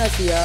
na siya.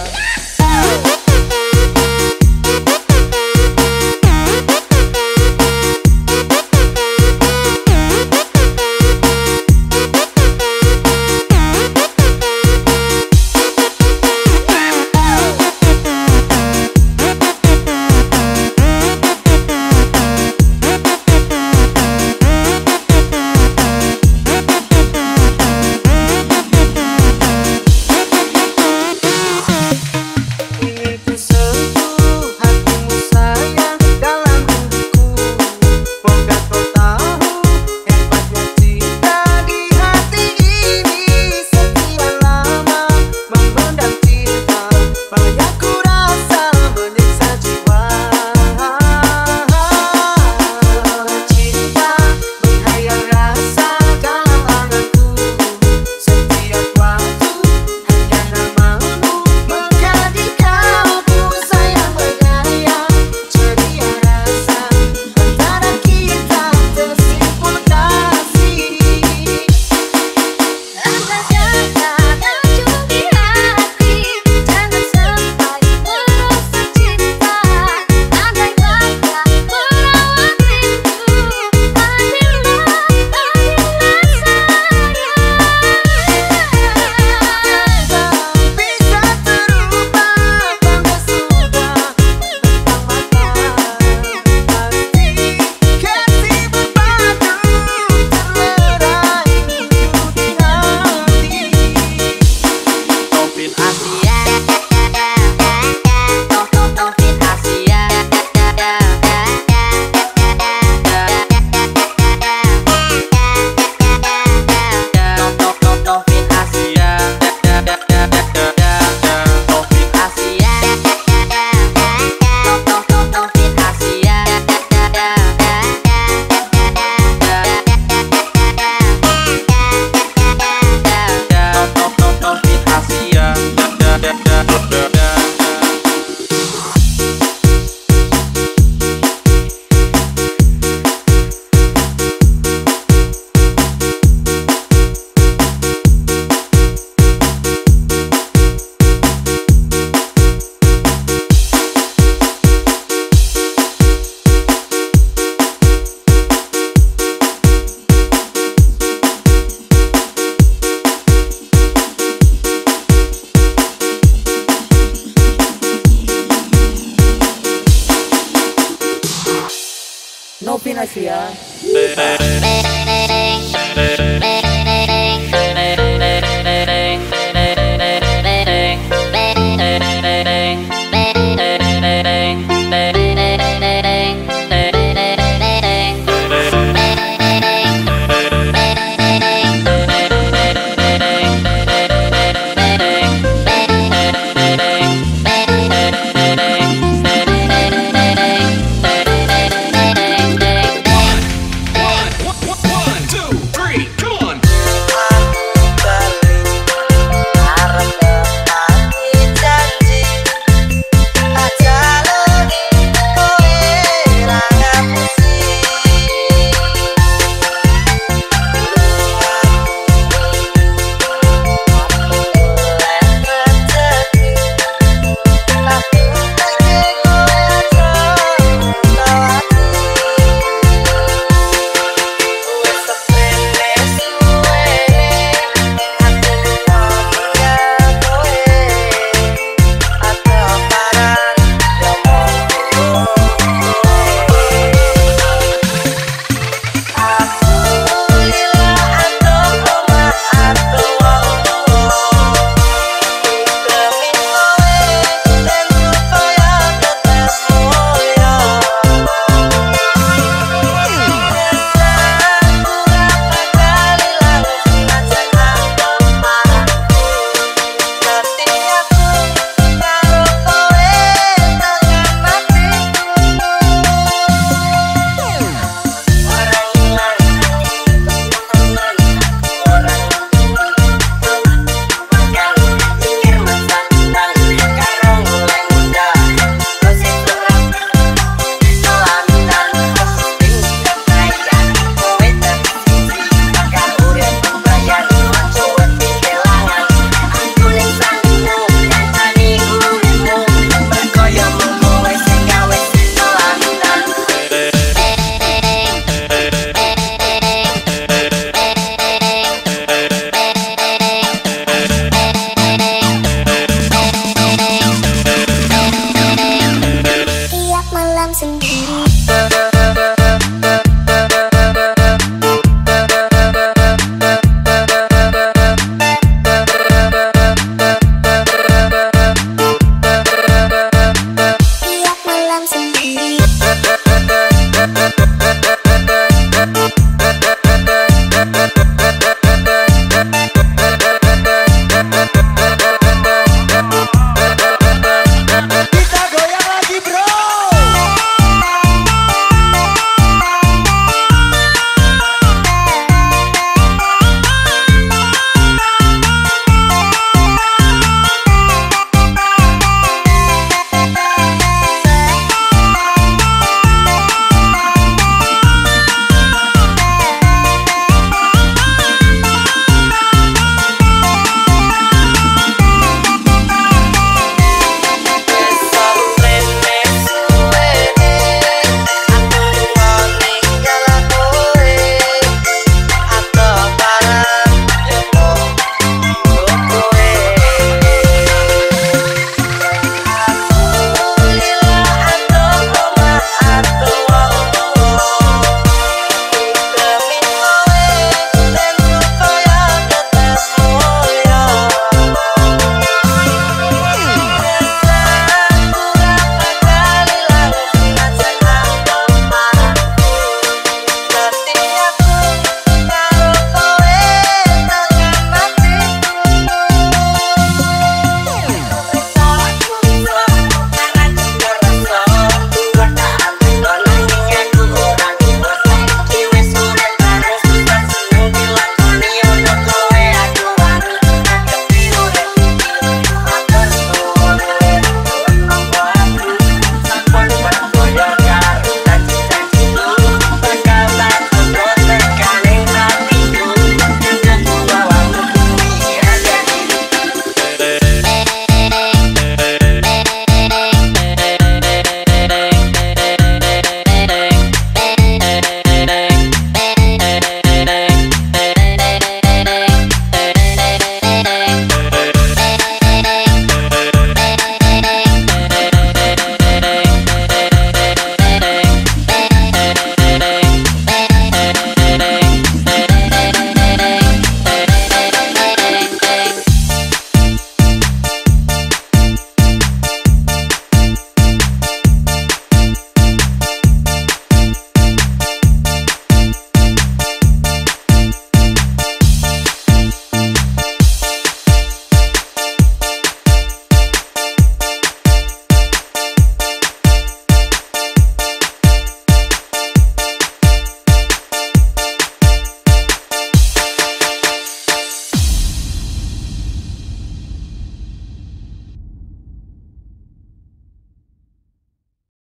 Novinasia.